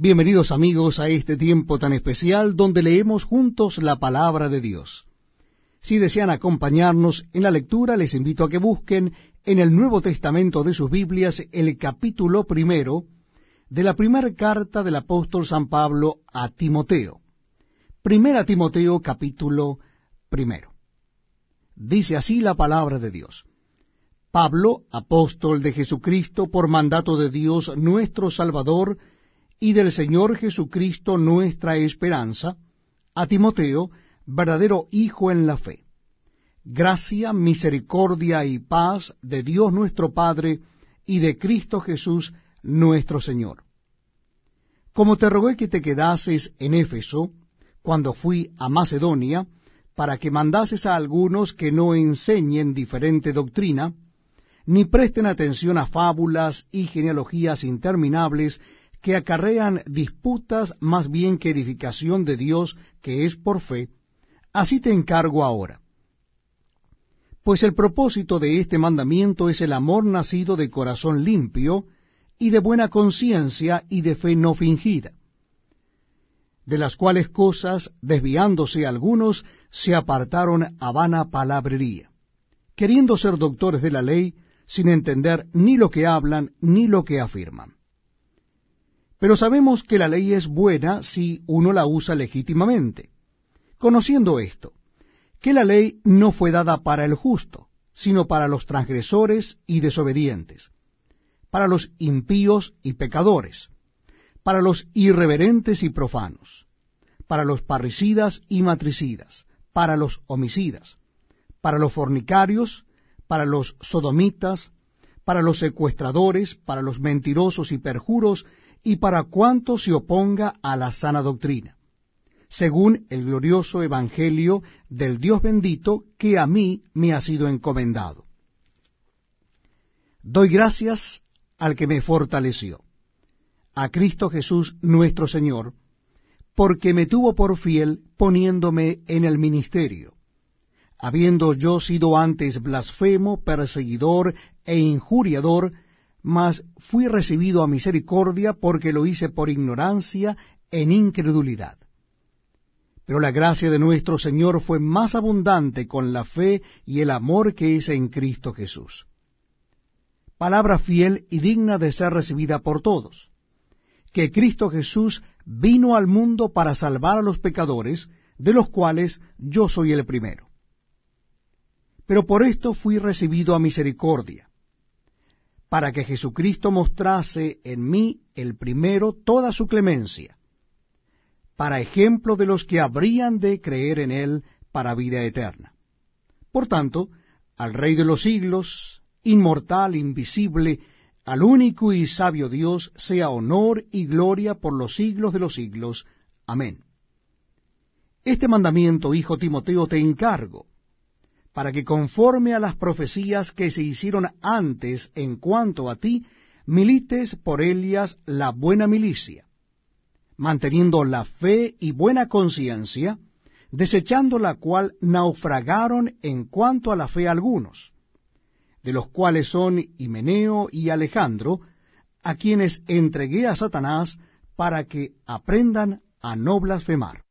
Bienvenidos amigos a este tiempo tan especial donde leemos juntos la palabra de Dios. Si desean acompañarnos en la lectura, les invito a que busquen en el Nuevo Testamento de sus Biblias el capítulo primero de la primera carta del apóstol San Pablo a Timoteo. Primera Timoteo capítulo primero. Dice así la palabra de Dios. Pablo, apóstol de Jesucristo, por mandato de Dios nuestro Salvador, y del Señor Jesucristo nuestra esperanza, a Timoteo, verdadero hijo en la fe. Gracia, misericordia y paz de Dios nuestro Padre y de Cristo Jesús nuestro Señor. Como te rogué que te quedases en Éfeso, cuando fui a Macedonia, para que mandases a algunos que no enseñen diferente doctrina, ni presten atención a fábulas y genealogías interminables que acarrean disputas más bien que edificación de Dios que es por fe, así te encargo ahora. Pues el propósito de este mandamiento es el amor nacido de corazón limpio y de buena conciencia y de fe no fingida, de las cuales cosas, desviándose algunos, se apartaron a vana palabrería, queriendo ser doctores de la ley, sin entender ni lo que hablan ni lo que afirman. Pero sabemos que la ley es buena si uno la usa legítimamente. Conociendo esto, que la ley no fue dada para el justo, sino para los transgresores y desobedientes, para los impíos y pecadores, para los irreverentes y profanos, para los parricidas y matricidas, para los homicidas, para los fornicarios, para los sodomitas, para los secuestradores, para los mentirosos y perjuros, y para cuanto se oponga a la sana doctrina, según el glorioso Evangelio del Dios bendito que a mí me ha sido encomendado. Doy gracias al que me fortaleció, a Cristo Jesús nuestro Señor, porque me tuvo por fiel poniéndome en el ministerio habiendo yo sido antes blasfemo, perseguidor e injuriador, mas fui recibido a misericordia porque lo hice por ignorancia en incredulidad. Pero la gracia de nuestro Señor fue más abundante con la fe y el amor que es en Cristo Jesús. Palabra fiel y digna de ser recibida por todos, que Cristo Jesús vino al mundo para salvar a los pecadores, de los cuales yo soy el primero pero por esto fui recibido a misericordia, para que Jesucristo mostrase en mí el primero toda su clemencia, para ejemplo de los que habrían de creer en él para vida eterna. Por tanto, al Rey de los siglos, inmortal, invisible, al único y sabio Dios, sea honor y gloria por los siglos de los siglos. Amén. Este mandamiento, hijo Timoteo, te encargo, para que conforme a las profecías que se hicieron antes en cuanto a ti, milites por ellas la buena milicia, manteniendo la fe y buena conciencia, desechando la cual naufragaron en cuanto a la fe algunos, de los cuales son Himeneo y Alejandro, a quienes entregué a Satanás para que aprendan a no blasfemar.